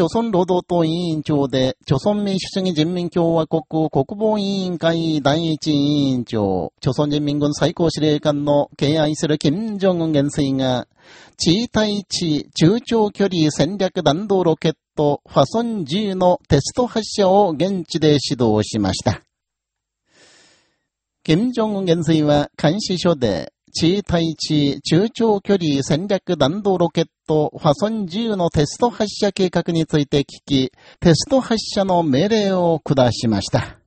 朝鮮労働党委員長で、朝鮮民主主義人民共和国国防委員会第一委員長、朝鮮人民軍最高司令官の敬愛する金正恩元帥が、地対地中長距離戦略弾道ロケットファソン10のテスト発射を現地で指導しました。金正恩元帥は監視所で、地対地中長距離戦略弾道ロケットファソン10のテスト発射計画について聞き、テスト発射の命令を下しました。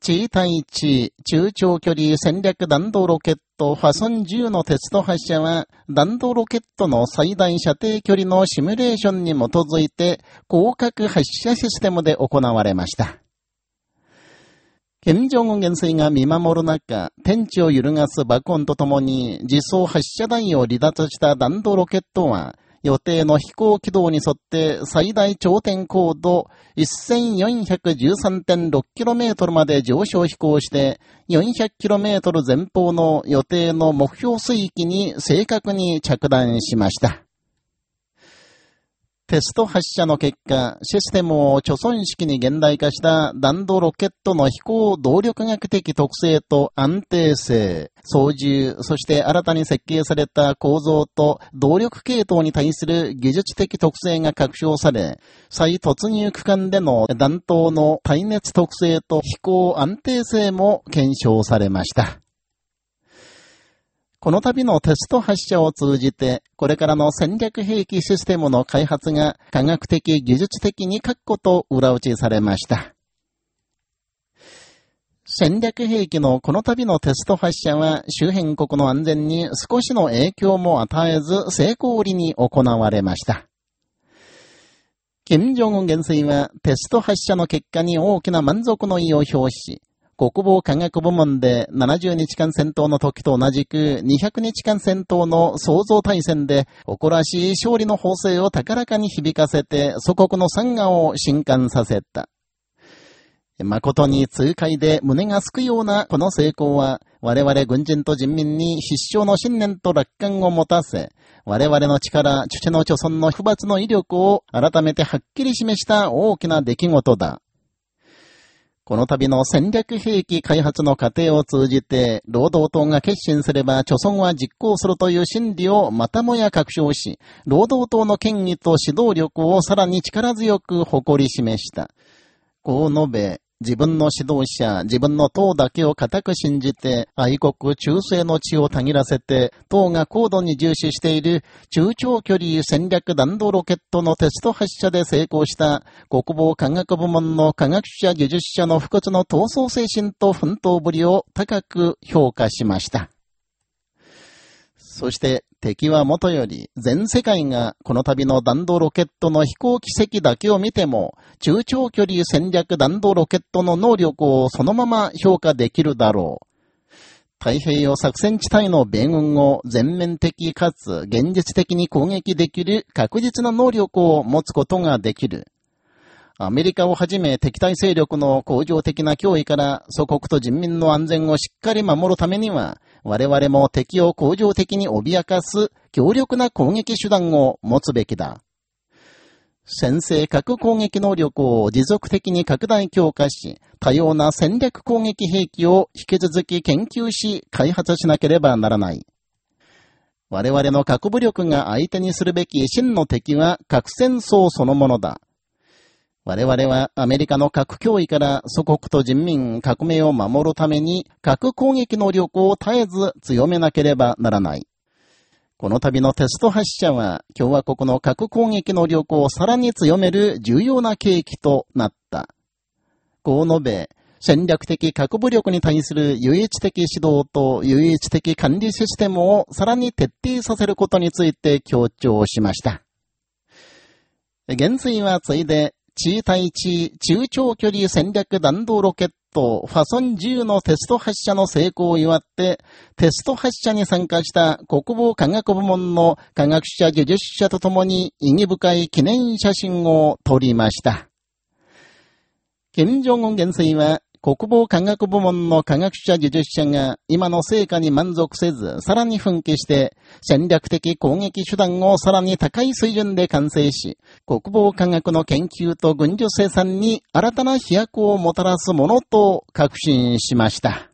地対地中長距離戦略弾道ロケットファソン10のテスト発射は弾道ロケットの最大射程距離のシミュレーションに基づいて広角発射システムで行われました。金正恩元帥が見守る中、天地を揺るがす爆音とともに、自走発射台を離脱した弾道ロケットは、予定の飛行軌道に沿って最大頂点高度 1413.6km まで上昇飛行して 400km 前方の予定の目標水域に正確に着弾しました。テスト発射の結果、システムを貯村式に現代化した弾道ロケットの飛行動力学的特性と安定性、操縦、そして新たに設計された構造と動力系統に対する技術的特性が確証され、再突入区間での弾頭の耐熱特性と飛行安定性も検証されました。この度のテスト発射を通じて、これからの戦略兵器システムの開発が科学的技術的に確固と裏打ちされました。戦略兵器のこの度のテスト発射は周辺国の安全に少しの影響も与えず成功裏に行われました。金正恩元帥はテスト発射の結果に大きな満足の意を表し、国防科学部門で70日間戦闘の時と同じく200日間戦闘の創造大戦で誇らしい勝利の法制を高らかに響かせて祖国の惨禍を震撼させた。誠に痛快で胸がすくようなこの成功は、我々軍人と人民に必勝の信念と楽観を持たせ、我々の力、父の貯村の不罰の威力を改めてはっきり示した大きな出来事だ。この度の戦略兵器開発の過程を通じて、労働党が決心すれば、貯村は実行するという心理をまたもや確証し、労働党の権威と指導力をさらに力強く誇り示した。こう述べ、自分の指導者、自分の党だけを固く信じて、愛国忠誠の血をたぎらせて、党が高度に重視している中長距離戦略弾道ロケットのテスト発射で成功した国防科学部門の科学者技術者の不屈の闘争精神と奮闘ぶりを高く評価しました。そして敵はもとより全世界がこの度の弾道ロケットの飛行奇跡だけを見ても中長距離戦略弾道ロケットの能力をそのまま評価できるだろう。太平洋作戦地帯の米軍を全面的かつ現実的に攻撃できる確実な能力を持つことができる。アメリカをはじめ敵対勢力の向上的な脅威から祖国と人民の安全をしっかり守るためには、我々も敵を恒常的に脅かす強力な攻撃手段を持つべきだ。先制核攻撃能力を持続的に拡大強化し、多様な戦略攻撃兵器を引き続き研究し、開発しなければならない。我々の核武力が相手にするべき真の敵は核戦争そのものだ。我々はアメリカの核脅威から祖国と人民革命を守るために核攻撃能力を絶えず強めなければならない。この度のテスト発射は共和国の核攻撃能力をさらに強める重要な契機となった。こう述べ、戦略的核武力に対する唯一的指導と唯一的管理システムをさらに徹底させることについて強調しました。元帥はついで、地対地中長距離戦略弾道ロケットファソン10のテスト発射の成功を祝って、テスト発射に参加した国防科学部門の科学者技術者と共に意義深い記念写真を撮りました。金正恩元帥は国防科学部門の科学者技術者が今の成果に満足せず、さらに奮起して、戦略的攻撃手段をさらに高い水準で完成し、国防科学の研究と軍需生産に新たな飛躍をもたらすものと確信しました。